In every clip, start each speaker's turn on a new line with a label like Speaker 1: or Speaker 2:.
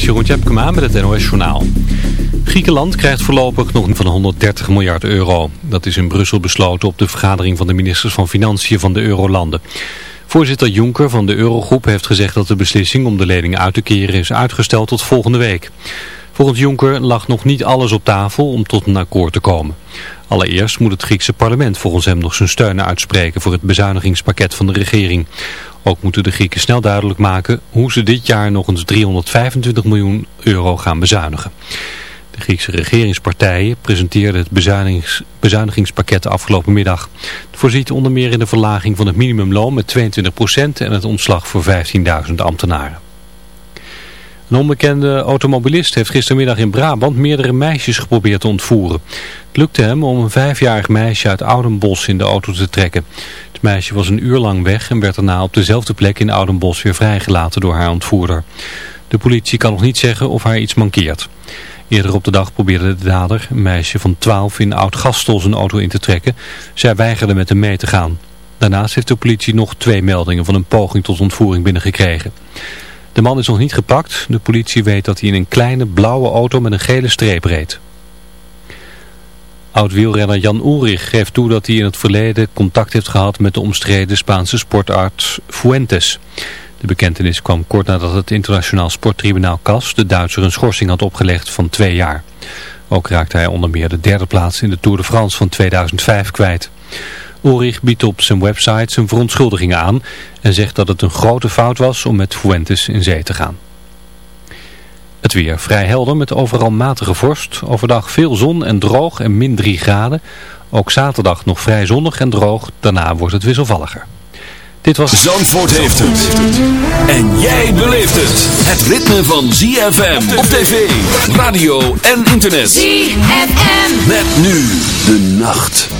Speaker 1: is Jeroen Tjepkema met het NOS Journaal. Griekenland krijgt voorlopig nog van 130 miljard euro. Dat is in Brussel besloten op de vergadering van de ministers van Financiën van de Eurolanden. Voorzitter Juncker van de Eurogroep heeft gezegd dat de beslissing om de lening uit te keren is uitgesteld tot volgende week. Volgens Juncker lag nog niet alles op tafel om tot een akkoord te komen. Allereerst moet het Griekse parlement volgens hem nog zijn steun uitspreken voor het bezuinigingspakket van de regering. Ook moeten de Grieken snel duidelijk maken hoe ze dit jaar nog eens 325 miljoen euro gaan bezuinigen. De Griekse regeringspartijen presenteerden het bezuinigings, bezuinigingspakket afgelopen middag. Het voorziet onder meer in de verlaging van het minimumloon met 22% en het ontslag voor 15.000 ambtenaren. Een onbekende automobilist heeft gistermiddag in Brabant meerdere meisjes geprobeerd te ontvoeren. Het lukte hem om een vijfjarig meisje uit Oudenbos in de auto te trekken. Het meisje was een uur lang weg en werd daarna op dezelfde plek in Oudenbos weer vrijgelaten door haar ontvoerder. De politie kan nog niet zeggen of haar iets mankeert. Eerder op de dag probeerde de dader, een meisje van 12, in Oud-Gastel zijn auto in te trekken. Zij weigerde met hem mee te gaan. Daarnaast heeft de politie nog twee meldingen van een poging tot ontvoering binnengekregen. De man is nog niet gepakt. De politie weet dat hij in een kleine blauwe auto met een gele streep reed. Oud-wielrenner Jan Ulrich geeft toe dat hij in het verleden contact heeft gehad met de omstreden Spaanse sportarts Fuentes. De bekentenis kwam kort nadat het internationaal sporttribunaal CAS de Duitser een schorsing had opgelegd van twee jaar. Ook raakte hij onder meer de derde plaats in de Tour de France van 2005 kwijt. Ulrich biedt op zijn website zijn verontschuldigingen aan en zegt dat het een grote fout was om met Fuentes in zee te gaan. Het weer vrij helder met overal matige vorst. Overdag veel zon en droog en min 3 graden. Ook zaterdag nog vrij zonnig en droog. Daarna wordt het wisselvalliger.
Speaker 2: Dit was... Zandvoort heeft het. En jij beleeft het. Het ritme van ZFM op tv, radio en internet.
Speaker 3: ZFM.
Speaker 2: Met nu de nacht.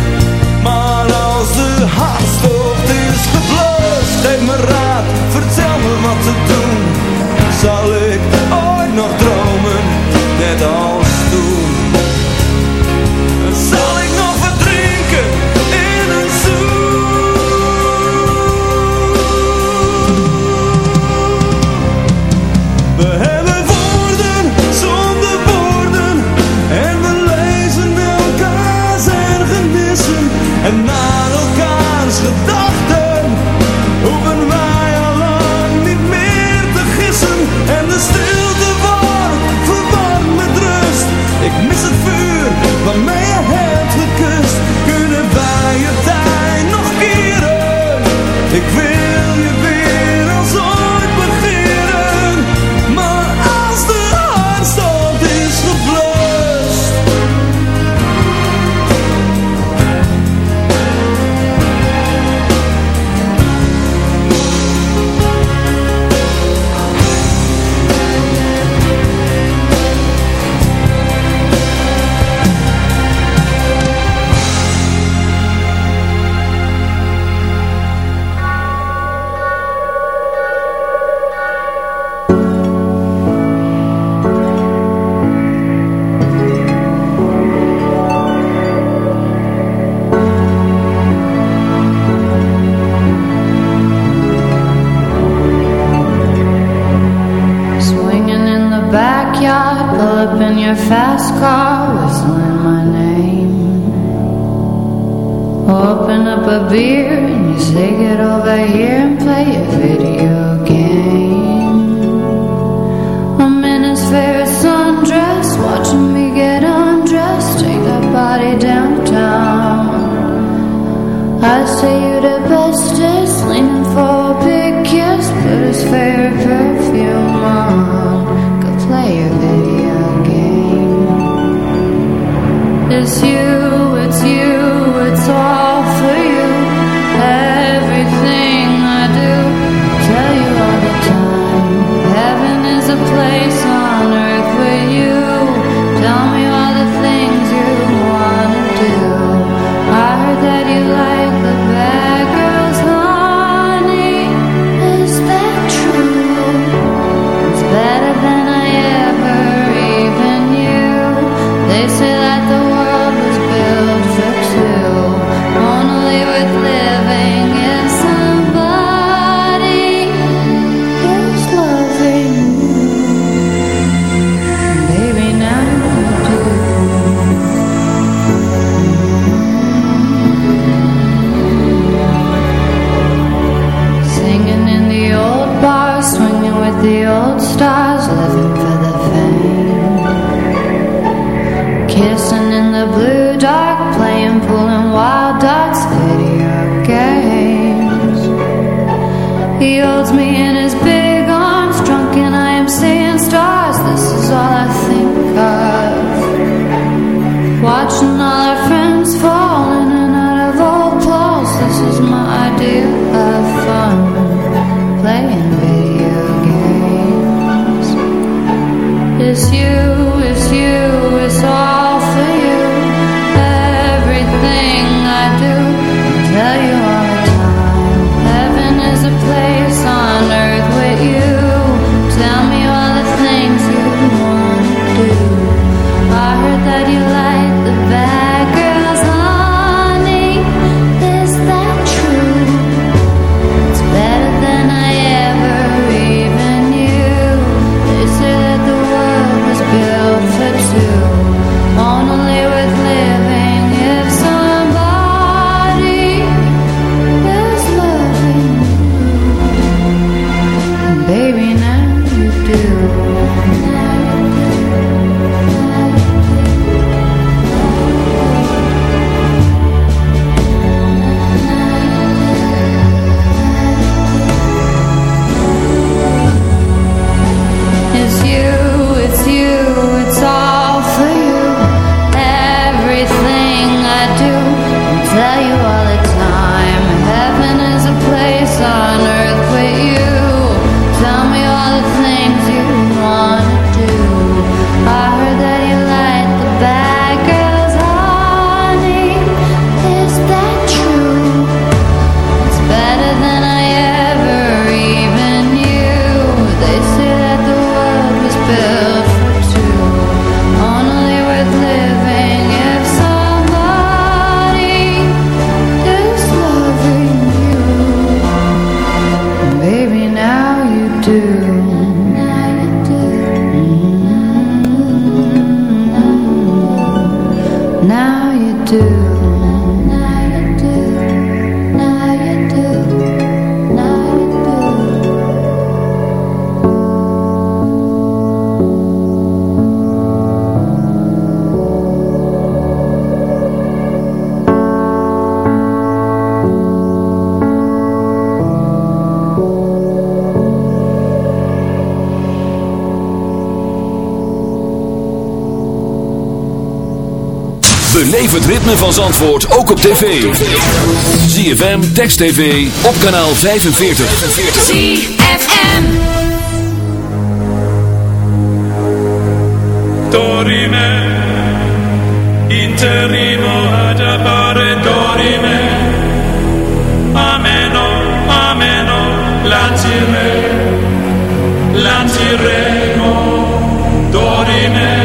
Speaker 4: wat te doen Zal ik ooit nog dromen, net als in
Speaker 5: the blue dark, playing, pool and wild dogs, video games. He holds me in his
Speaker 2: ritme van Zandvoort ook op tv. ZFM, Text TV, op kanaal 45.
Speaker 6: ZFM
Speaker 7: Dorime Interimo ad appare Dorime Ameno, ameno Latire Latiremo Dorime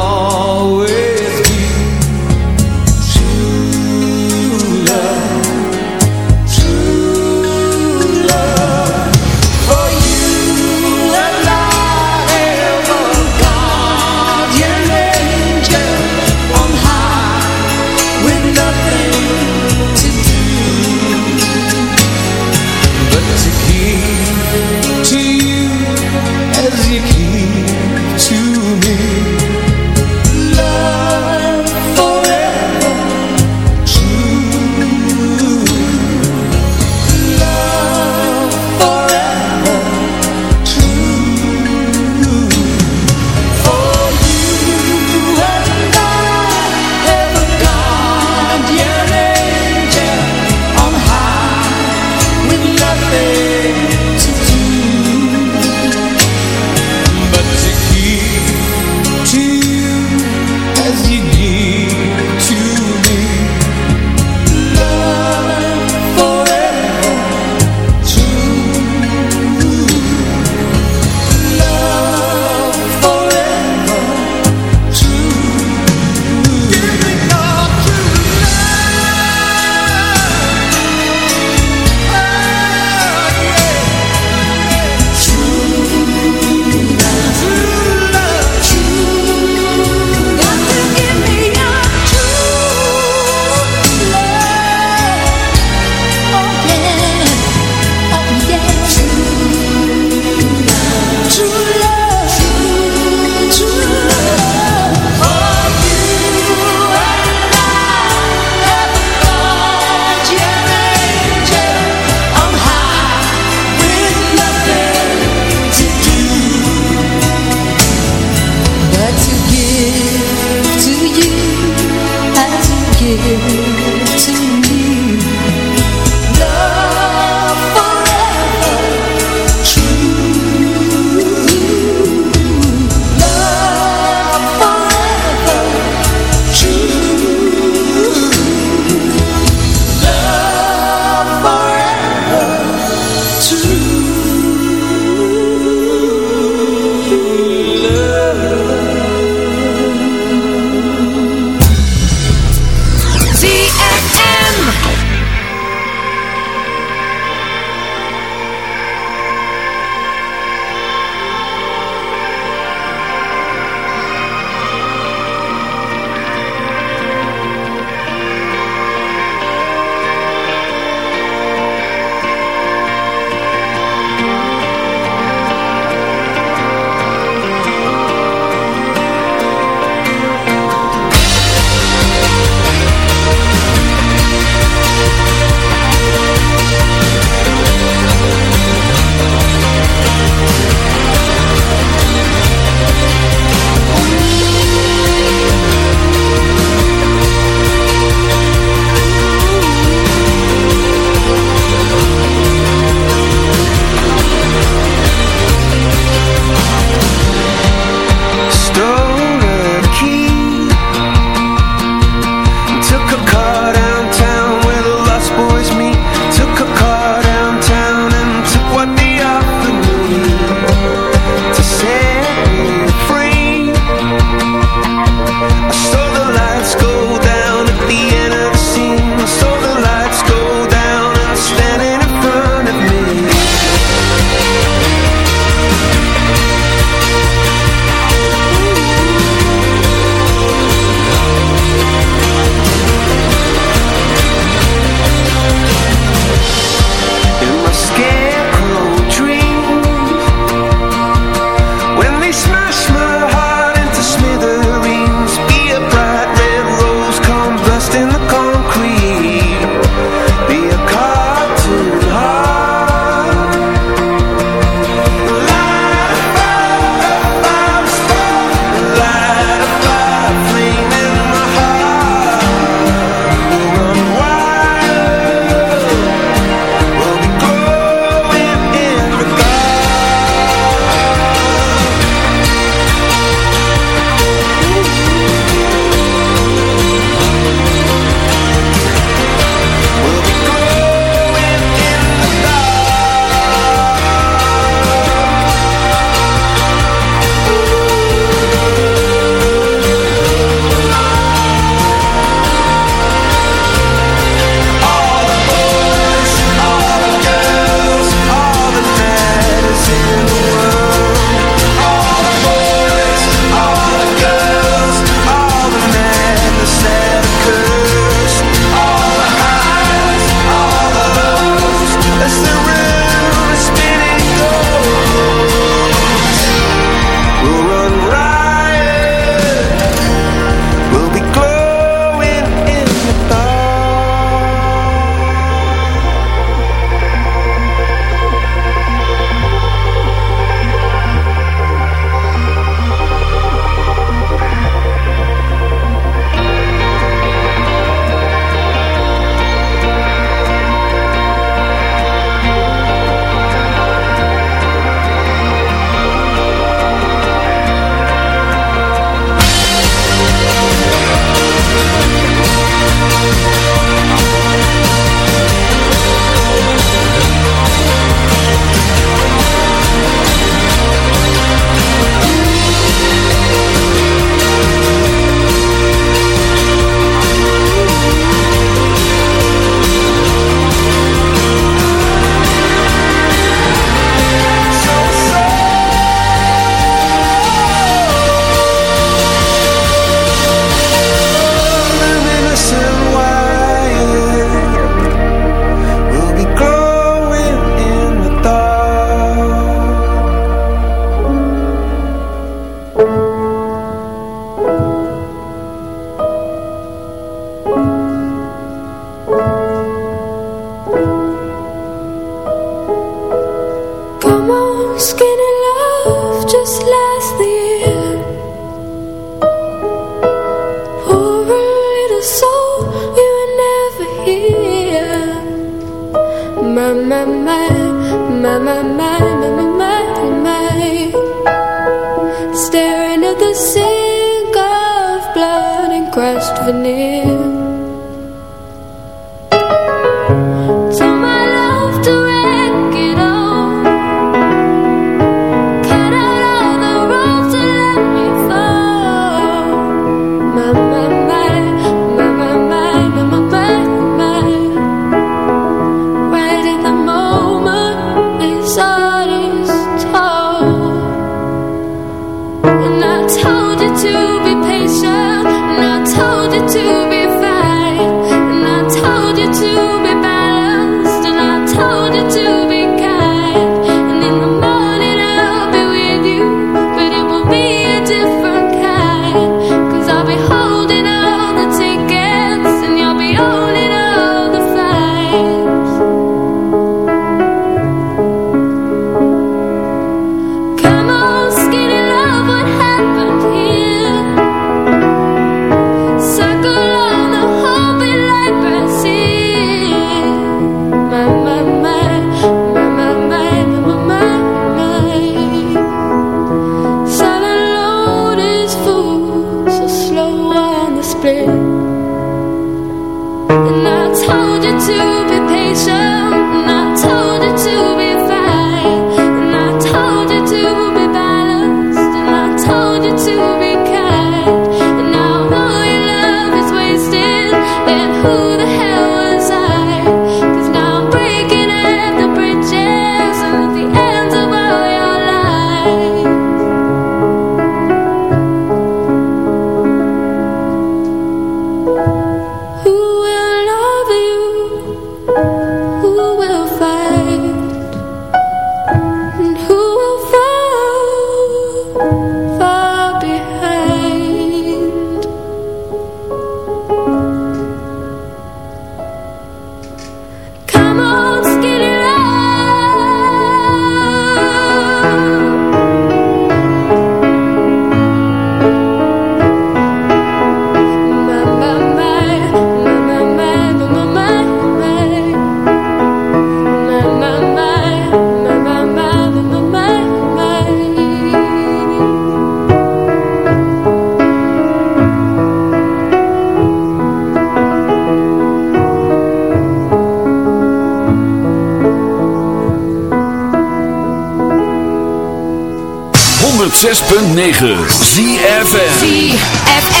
Speaker 8: 106.9 ZFM
Speaker 5: ZFM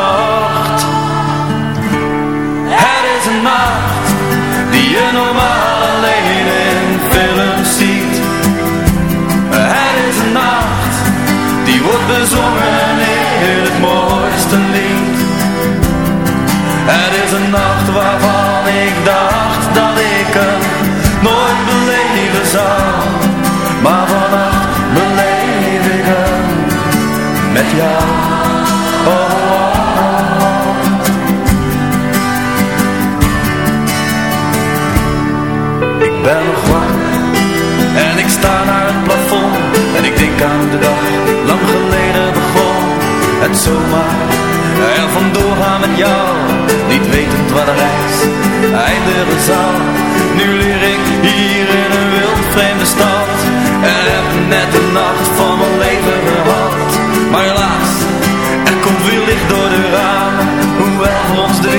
Speaker 4: normaal alleen in films ziet. Het is een nacht Die wordt bezongen in het mooiste lied. Het is een nacht waarvan ik dacht dat ik hem nooit beleven zou. Maar vannacht beleef ik met jou. Oh, lang geleden begon. Het zomaar er vandoor gaan met jou Niet wetend waar de reis eindigen zal. Nu leer ik hier in een wild vreemde stad En heb net de nacht van mijn leven gehad. Maar helaas, er komt weer licht door de ramen Hoewel voor ons de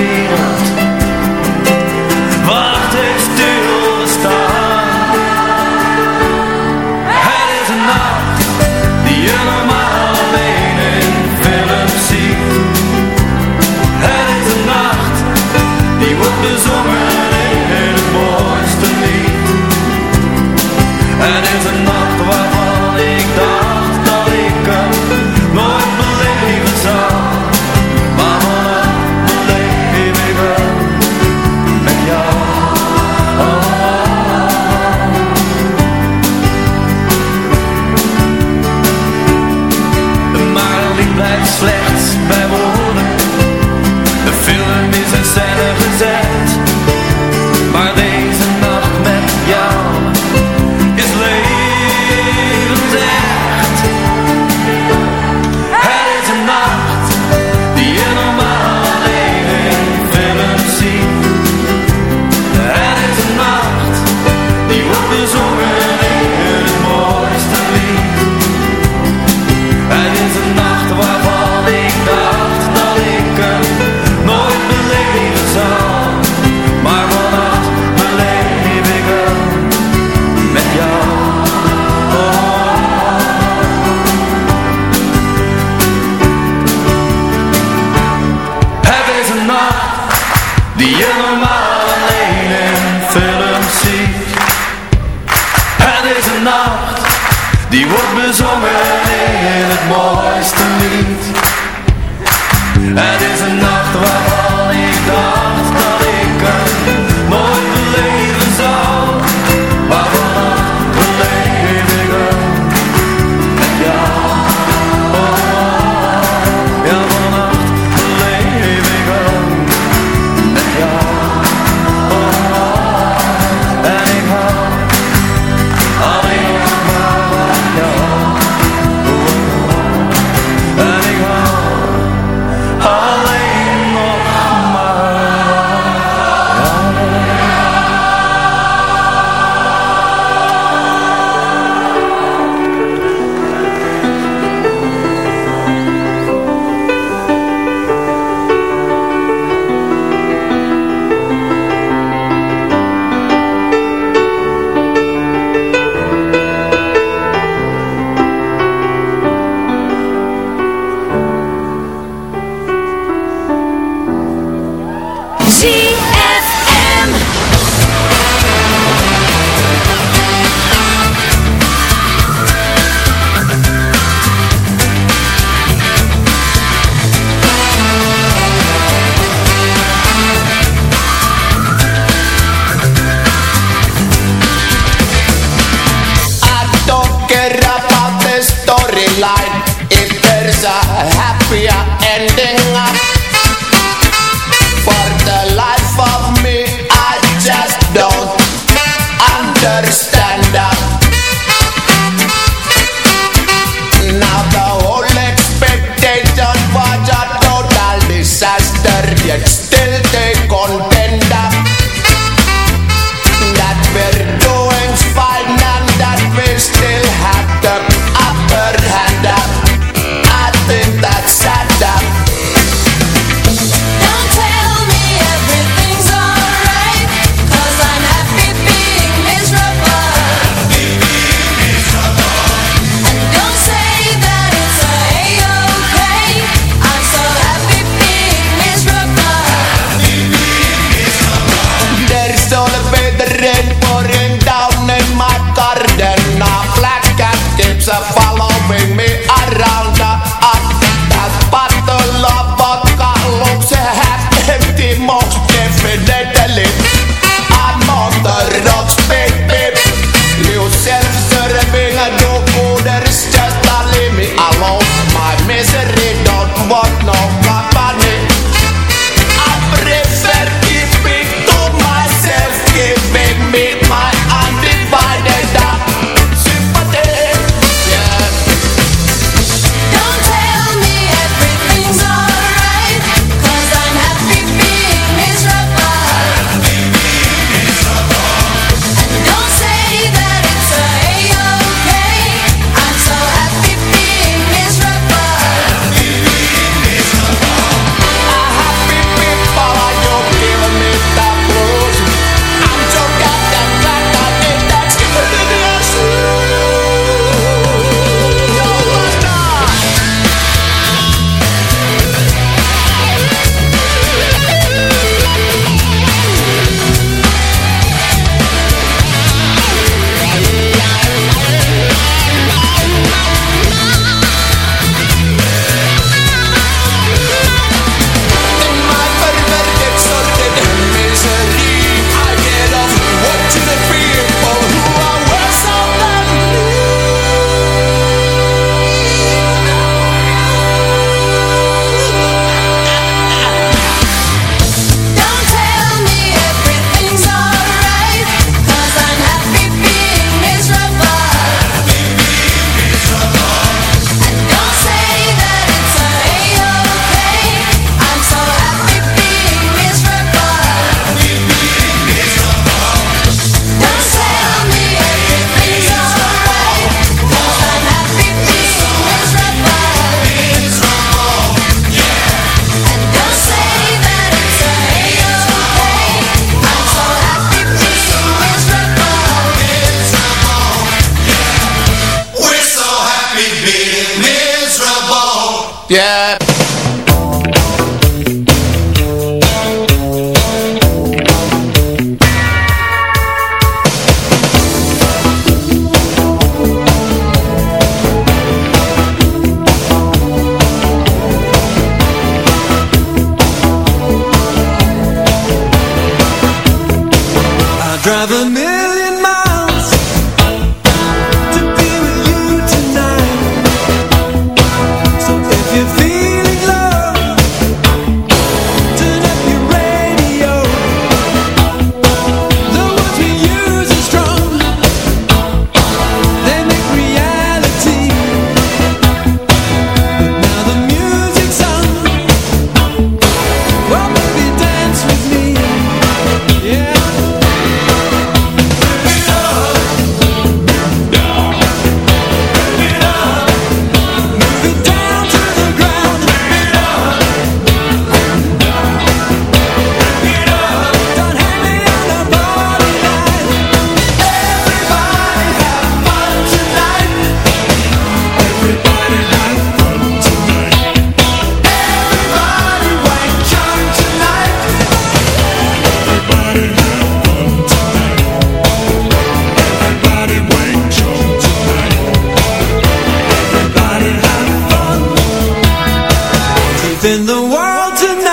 Speaker 4: in
Speaker 9: the
Speaker 6: world tonight.